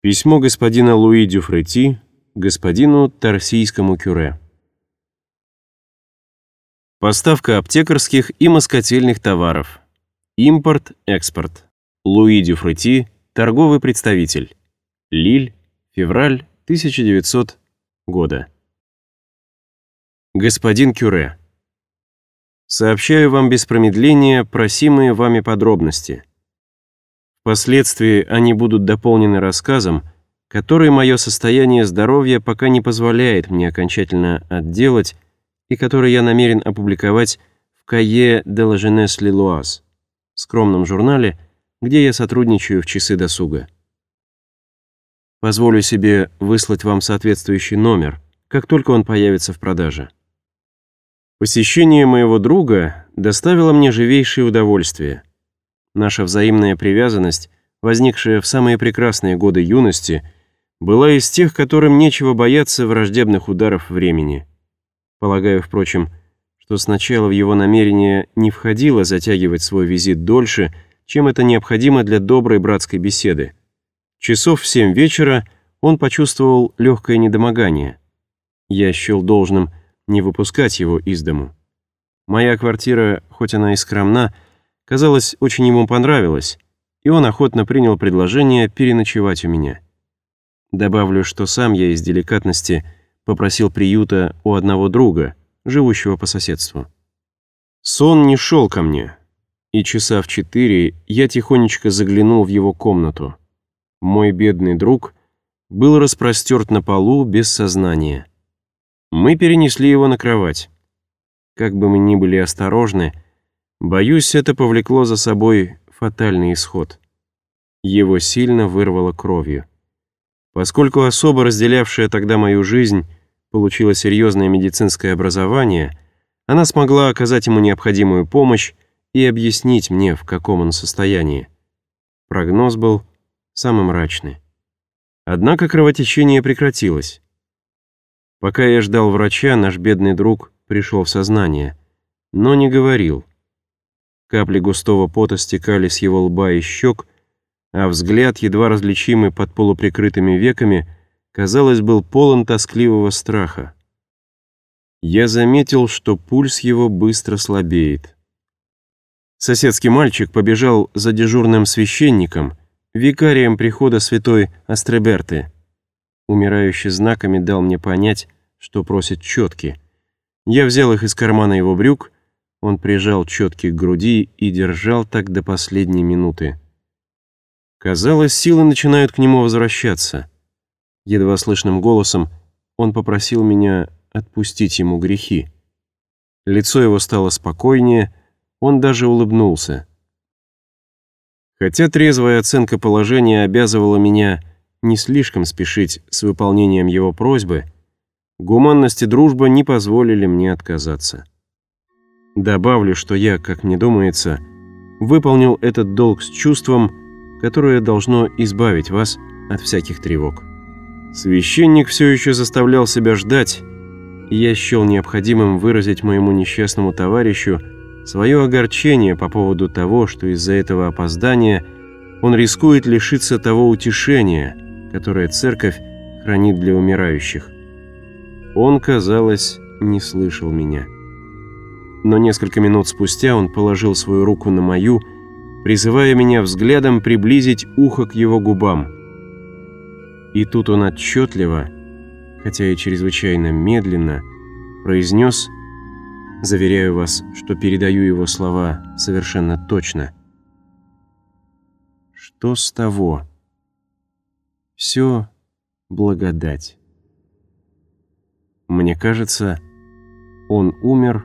Письмо господина Луи Дюфрети господину Тарсийскому кюре. Поставка аптекарских и москотельных товаров. Импорт-экспорт. Луи Дюфрети, торговый представитель. Лиль, февраль 1900 года. Господин Кюре. Сообщаю вам без промедления просимые вами подробности. Впоследствии они будут дополнены рассказом, который мое состояние здоровья пока не позволяет мне окончательно отделать и который я намерен опубликовать в «Кае де ла Женес Лилуаз» скромном журнале, где я сотрудничаю в часы досуга. Позволю себе выслать вам соответствующий номер, как только он появится в продаже. Посещение моего друга доставило мне живейшее удовольствие – Наша взаимная привязанность, возникшая в самые прекрасные годы юности, была из тех, которым нечего бояться враждебных ударов времени. Полагаю, впрочем, что сначала в его намерение не входило затягивать свой визит дольше, чем это необходимо для доброй братской беседы. Часов в семь вечера он почувствовал легкое недомогание. Я счел должным не выпускать его из дому. Моя квартира, хоть она и скромна, казалось, очень ему понравилось, и он охотно принял предложение переночевать у меня. Добавлю, что сам я из деликатности попросил приюта у одного друга, живущего по соседству. Сон не шел ко мне, и часа в четыре я тихонечко заглянул в его комнату. Мой бедный друг был распростерт на полу без сознания. Мы перенесли его на кровать. Как бы мы ни были осторожны, Боюсь, это повлекло за собой фатальный исход. Его сильно вырвало кровью. Поскольку особо разделявшая тогда мою жизнь получила серьезное медицинское образование, она смогла оказать ему необходимую помощь и объяснить мне, в каком он состоянии. Прогноз был самый мрачный. Однако кровотечение прекратилось. Пока я ждал врача, наш бедный друг пришел в сознание, но не говорил. Капли густого пота стекали с его лба и щек, а взгляд, едва различимый под полуприкрытыми веками, казалось, был полон тоскливого страха. Я заметил, что пульс его быстро слабеет. Соседский мальчик побежал за дежурным священником, викарием прихода святой Астреберты. Умирающий знаками дал мне понять, что просит четки. Я взял их из кармана его брюк, он прижал четки к груди и держал так до последней минуты. Казалось, силы начинают к нему возвращаться. Едва слышным голосом он попросил меня отпустить ему грехи. Лицо его стало спокойнее, он даже улыбнулся. Хотя трезвая оценка положения обязывала меня не слишком спешить с выполнением его просьбы, гуманность и дружба не позволили мне отказаться. Добавлю, что я, как мне думается, выполнил этот долг с чувством, которое должно избавить вас от всяких тревог. Священник все еще заставлял себя ждать, и я счел необходимым выразить моему несчастному товарищу свое огорчение по поводу того, что из-за этого опоздания он рискует лишиться того утешения, которое церковь хранит для умирающих. Он, казалось, не слышал меня но несколько минут спустя он положил свою руку на мою, призывая меня взглядом приблизить ухо к его губам. И тут он отчетливо, хотя и чрезвычайно медленно, произнес, заверяю вас, что передаю его слова совершенно точно. Что с того? Все благодать. Мне кажется, он умер,